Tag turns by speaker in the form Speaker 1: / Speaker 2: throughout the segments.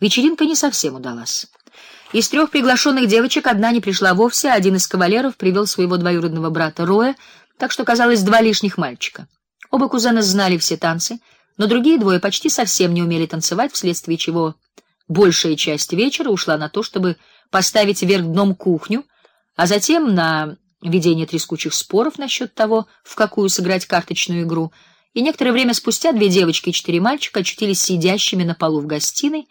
Speaker 1: Вечеринка не совсем удалась. Из трех приглашенных девочек одна не пришла вовсе, а один из кавалеров привел своего двоюродного брата Роя, так что казалось два лишних мальчика. Оба кузена знали все танцы, но другие двое почти совсем не умели танцевать, вследствие чего большая часть вечера ушла на то, чтобы поставить вверх дном кухню, а затем на ведение трескучих споров насчет того, в какую сыграть карточную игру. И некоторое время спустя две девочки и четыре мальчика очутились сидящими на полу в гостиной,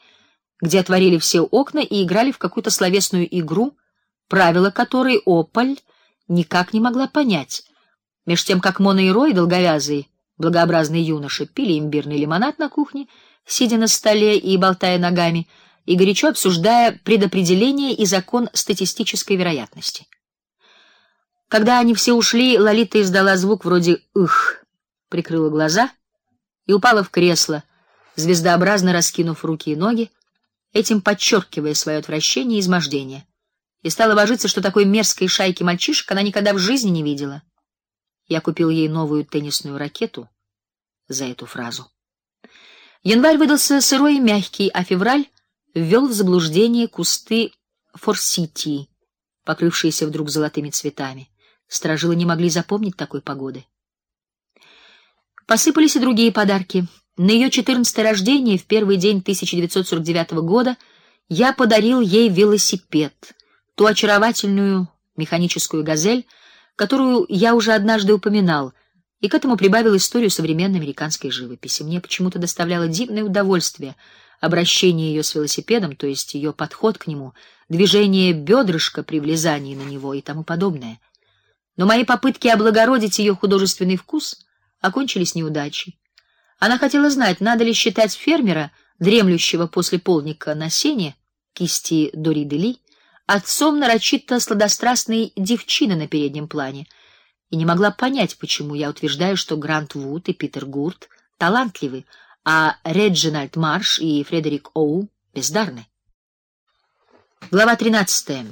Speaker 1: где отворили все окна и играли в какую-то словесную игру, правила которой Опаль никак не могла понять. Меж тем, как Мона и Рой, долговязый, благообразный юноша, пили имбирный лимонад на кухне, сидя на столе и болтая ногами, и горячо обсуждая предопределение и закон статистической вероятности. Когда они все ушли, Лолита издала звук вроде «ых», прикрыла глаза и упала в кресло, звездообразно раскинув руки и ноги, этим подчеркивая свое отвращение и измождение. И стала божиться, что такой мерзкой шайки мальчишек она никогда в жизни не видела. Я купил ей новую теннисную ракету за эту фразу. Январь выдался сырой и мягкий, а февраль ввел в заблуждение кусты форситии, покрывшиеся вдруг золотыми цветами. Сторожилы не могли запомнить такой погоды. Посыпались и другие подарки. На ее четырнадцатое рождение в первый день 1949 года я подарил ей велосипед, ту очаровательную механическую газель, которую я уже однажды упоминал, и к этому прибавил историю современной американской живописи. Мне почему-то доставляло дивное удовольствие обращение ее с велосипедом, то есть ее подход к нему, движение бедрышка при влезании на него и тому подобное. Но мои попытки облагородить ее художественный вкус окончились неудачей. Она хотела знать, надо ли считать фермера, дремлющего после полника на сене, кисти Дори Дели, отцом нарочито сладострастной девчины на переднем плане, и не могла понять, почему я утверждаю, что Грант Вуд и Питер Гурт талантливы, а Реджинальд Марш и Фредерик Оу бездарны. Глава 13.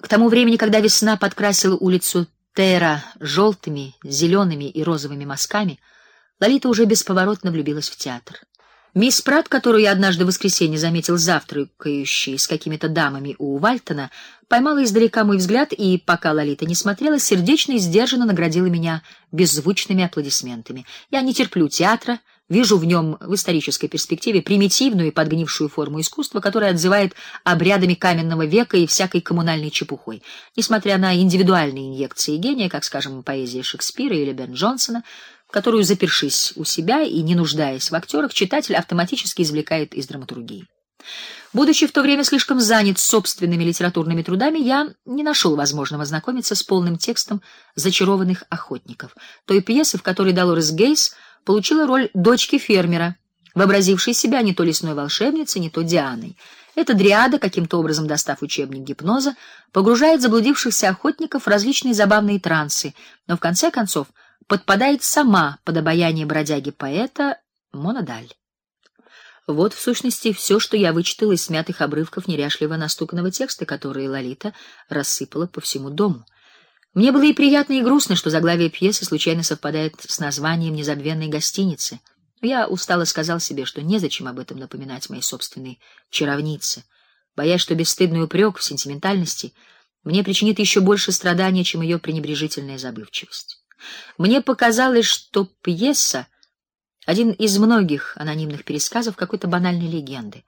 Speaker 1: К тому времени, когда весна подкрасила улицу Тера желтыми, зелеными и розовыми мазками, Лолита уже бесповоротно влюбилась в театр. Мисс Прат, которую я однажды в воскресенье заметил завтракающей с какими-то дамами у Вальтона, поймала издалека мой взгляд и, пока Лолита не смотрела, сердечно и сдержанно наградила меня беззвучными аплодисментами. Я не терплю театра, вижу в нем в исторической перспективе примитивную и подгнившую форму искусства, которая отзывает обрядами каменного века и всякой коммунальной чепухой. Несмотря на индивидуальные инъекции гения, как, скажем, поэзия Шекспира или Бен Джонсона, которую, запершись у себя и не нуждаясь в актерах, читатель автоматически извлекает из драматургии. Будучи в то время слишком занят собственными литературными трудами, я не нашел возможного ознакомиться с полным текстом Зачарованных охотников, той пьесы, в которой Долорес Гейс получила роль дочки фермера, вообразившей себя не то лесной волшебницей, не то Дианой. Эта дриада, каким-то образом достав учебник гипноза, погружает заблудившихся охотников в различные забавные трансы, но в конце концов подпадает сама под обаяние бродяги-поэта Монодаль. Вот в сущности все, что я вычитал из смятых обрывков неряшливо настуканного текста, который Лолита рассыпала по всему дому. Мне было и приятно, и грустно, что заглавие пьесы случайно совпадает с названием незабвенной гостиницы. Я устало сказал себе, что незачем об этом напоминать моей собственной чаровнице, боясь, что бесстыдный упрек в сентиментальности мне причинит еще больше страдания, чем ее пренебрежительная забывчивость. Мне показалось, что пьеса один из многих анонимных пересказов какой-то банальной легенды.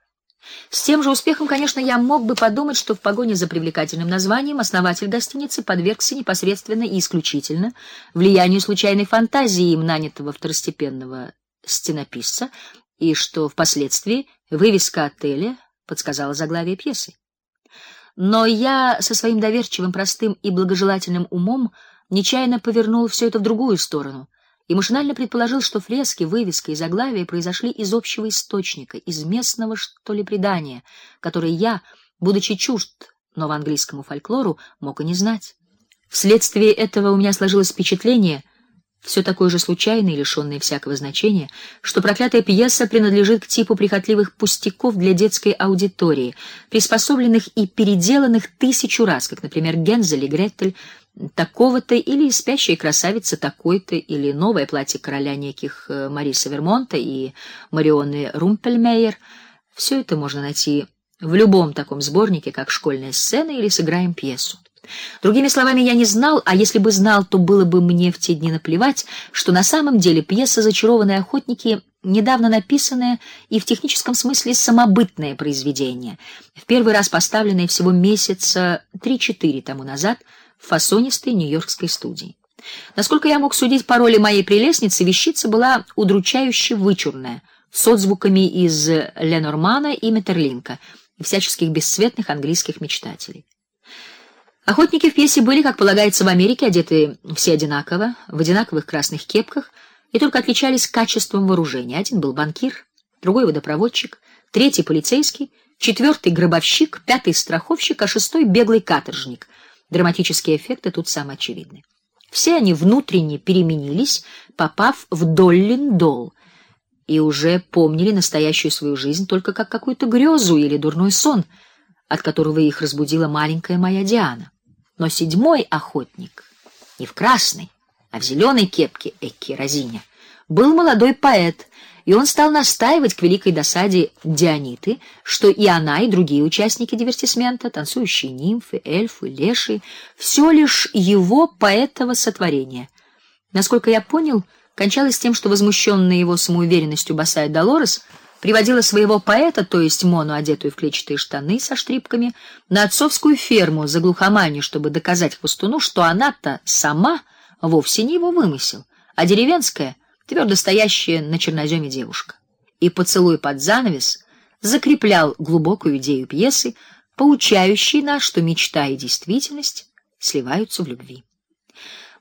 Speaker 1: С тем же успехом, конечно, я мог бы подумать, что в погоне за привлекательным названием основатель гостиницы подвергся непосредственно и исключительно влиянию случайной фантазии им нанятого второстепенного стенописца, и что впоследствии вывеска отеля подсказала заглавие пьесы. Но я со своим доверчивым, простым и благожелательным умом нечаянно повернул все это в другую сторону и машинально предположил, что фрески, вывеска и заглавие произошли из общего источника, из местного что ли предания, которое я, будучи чужд новоанглийскому фольклору, мог и не знать. Вследствие этого у меня сложилось впечатление, все такое же случайное и лишенное всякого значения, что проклятая пьеса принадлежит к типу прихотливых пустяков для детской аудитории, приспособленных и переделанных тысячу раз, как, например, Гензель и Гретель такого-то или спящая красавица такой-то или новое платье короля неких э, Мариса Вермонта и Марионы Румпельмейер, Все это можно найти в любом таком сборнике, как школьная сцена или сыграем пьесу. Другими словами, я не знал, а если бы знал, то было бы мне в те дни наплевать, что на самом деле пьеса Зачарованные охотники недавно написанное и в техническом смысле самобытное произведение, в первый раз поставленное всего месяца 3-4 тому назад фасонистой нью-йоркской студии. Насколько я мог судить по роли моей прелестницы, вещица была удручающе вычурная, с отзвуками из Ленормана и Метерлинка и всяческих бесцветных английских мечтателей. Охотники в пьесе были, как полагается в Америке, одеты все одинаково, в одинаковых красных кепках и только отличались качеством вооружения. Один был банкир, другой водопроводчик, третий полицейский, четвертый гробовщик, пятый страховщик, а шестой беглый каторжник. Драматические эффекты тут самые очевидны. Все они внутренне переменились, попав в Доллин-Дол, и уже помнили настоящую свою жизнь только как какую-то грезу или дурной сон, от которого их разбудила маленькая моя Диана. Но седьмой охотник, не в красной, а в зеленой кепке Экки Розиня, был молодой поэт, и он стал настаивать к великой досаде Диониты, что и она, и другие участники дивертисмента, танцующие нимфы, эльфы, леши, все лишь его поэтово сотворение. Насколько я понял, кончалось тем, что возмущенная его самоуверенностью босая Долорес приводила своего поэта, то есть Мону, одетую в клетчатые штаны со штрипками, на отцовскую ферму за глухоманью, чтобы доказать хвостуну, что она-то сама вовсе не его вымысел, а деревенская, твердо стоящая на черноземе девушка. И поцелуй под занавес закреплял глубокую идею пьесы, поучающей нас, что мечта и действительность сливаются в любви.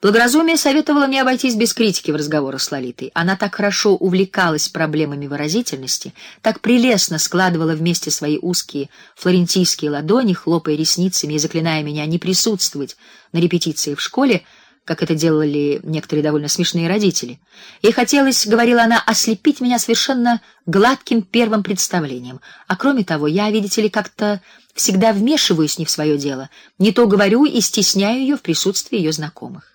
Speaker 1: Благоразумие советовало мне обойтись без критики в разговорах с Лолитой. Она так хорошо увлекалась проблемами выразительности, так прелестно складывала вместе свои узкие флорентийские ладони, хлопая ресницами и заклиная меня не присутствовать на репетиции в школе, как это делали некоторые довольно смешные родители. Ей хотелось, говорила она, ослепить меня совершенно гладким первым представлением. А кроме того, я, видите ли, как-то всегда вмешиваюсь не в свое дело, не то говорю и стесняю ее в присутствии ее знакомых.